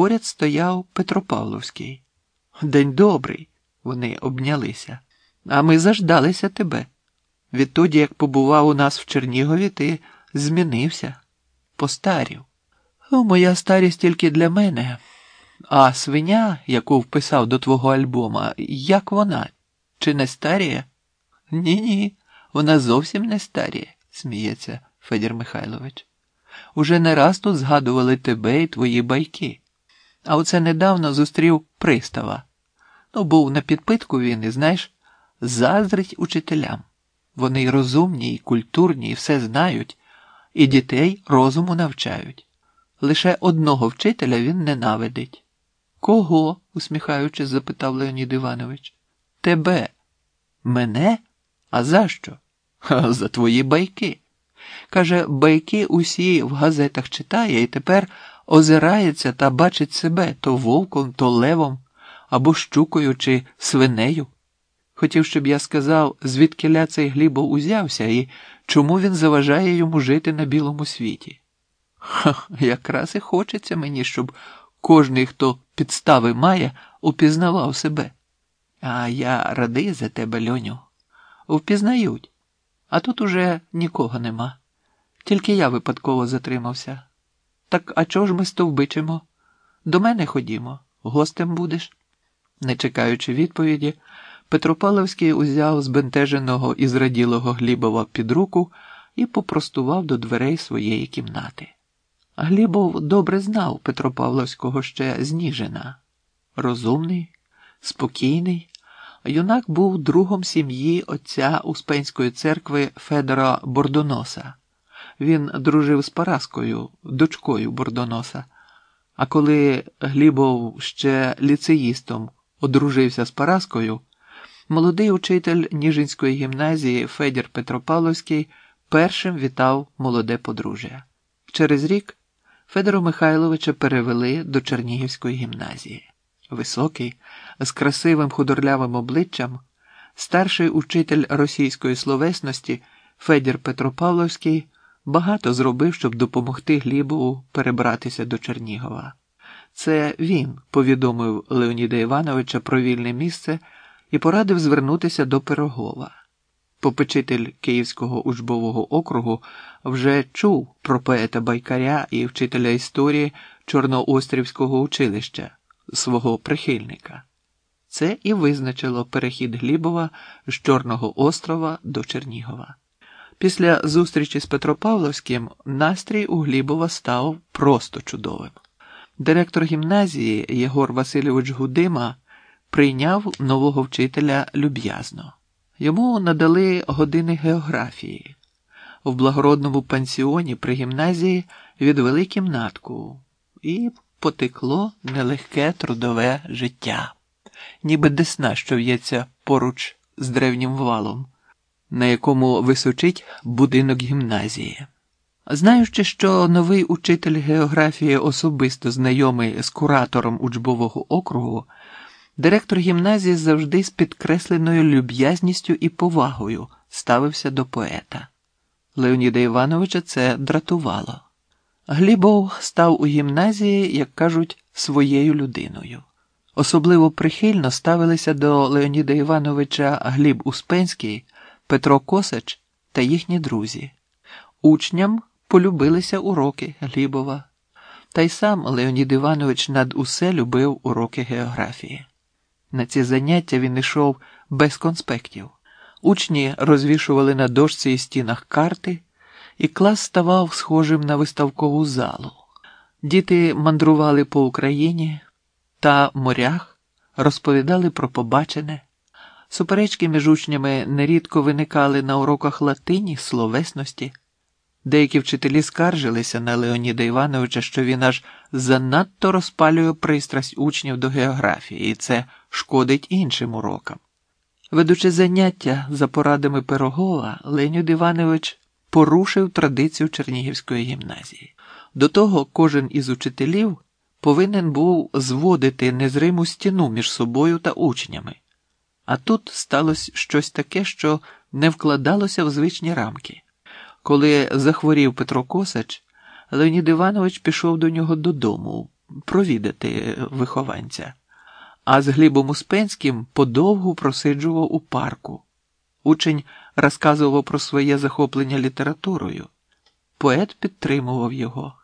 поряд стояв Петропавловський. День добрий, вони обнялися. А ми заждалися тебе. Відтоді, як побував у нас в Чернігові, ти змінився, постарів. «О, Моя старість тільки для мене. А свиня, яку вписав до твого альбома, як вона? Чи не старіє? Ні, ні, вона зовсім не старіє, сміється Федір Михайлович. Уже не раз тут згадували тебе і твої байки. А оце недавно зустрів пристава. Ну, був на підпитку він, і знаєш, заздрить учителям. Вони й розумні, і культурні, і все знають, і дітей розуму навчають. Лише одного вчителя він ненавидить. Кого? усміхаючись, запитав Леонід Іванович. Тебе. Мене? А за що? Ха, за твої байки. Каже, байки усі в газетах читає і тепер озирається та бачить себе то вовком, то левом, або щукою чи свинею. Хотів, щоб я сказав, звідки ля цей Глібов узявся і чому він заважає йому жити на білому світі. Ха, якраз і хочеться мені, щоб кожний, хто підстави має, упізнавав себе. А я радий за тебе, льоню. Впізнають. А тут уже нікого нема. Тільки я випадково затримався. Так а чого ж ми стовбичимо? До мене ходімо, гостем будеш. Не чекаючи відповіді, Петропавловський узяв збентеженого і зраділого Глібова під руку і попростував до дверей своєї кімнати. Глібов добре знав Петропавловського ще з Ніжина. Розумний, спокійний, юнак був другом сім'ї отця Успенської церкви Федора Бордоноса. Він дружив з Параскою, дочкою Бордоноса. А коли Глібов ще ліцеїстом одружився з Параскою, молодий учитель Ніжинської гімназії Федір Петропавловський першим вітав молоде подружжя. Через рік Федора Михайловича перевели до Чернігівської гімназії. Високий, з красивим худорлявим обличчям, старший учитель російської словесності Федір Петропавловський багато зробив, щоб допомогти Глібову перебратися до Чернігова. Це він повідомив Леоніда Івановича про вільне місце і порадив звернутися до Пирогова. Попечитель Київського учбового округу вже чув про поета Байкаря і вчителя історії Чорноострівського училища, свого прихильника. Це і визначило перехід Глібова з Чорного острова до Чернігова. Після зустрічі з Петропавловським настрій у Глібова став просто чудовим. Директор гімназії Єгор Васильович Гудима прийняв нового вчителя люб'язно. Йому надали години географії. В благородному пансіоні при гімназії відвели кімнатку, і потекло нелегке трудове життя, ніби десна, що в'ється поруч з древнім валом, на якому височить будинок гімназії. Знаючи, що новий учитель географії особисто знайомий з куратором учбового округу, директор гімназії завжди з підкресленою люб'язністю і повагою ставився до поета. Леоніда Івановича це дратувало. Глібов став у гімназії, як кажуть, своєю людиною. Особливо прихильно ставилися до Леоніда Івановича Гліб Успенський, Петро Косач та їхні друзі. Учням полюбилися уроки Глібова, та й сам Леонід Іванович над усе любив уроки географії. На ці заняття він йшов без конспектів. Учні розвішували на дошці і стінах карти, і клас ставав схожим на виставкову залу. Діти мандрували по Україні та морях, розповідали про побачене. Суперечки між учнями нерідко виникали на уроках латині, словесності. Деякі вчителі скаржилися на Леоніда Івановича, що він аж занадто розпалює пристрасть учнів до географії, і це шкодить іншим урокам. Ведучи заняття за порадами Пирогова, Леонід Іванович порушив традицію Чернігівської гімназії. До того кожен із учителів повинен був зводити незриму стіну між собою та учнями. А тут сталося щось таке, що не вкладалося в звичні рамки. Коли захворів Петро Косач, Леонід Іванович пішов до нього додому провідати вихованця, а з Глібом Успенським подовгу просиджував у парку. Учень розказував про своє захоплення літературою. Поет підтримував його.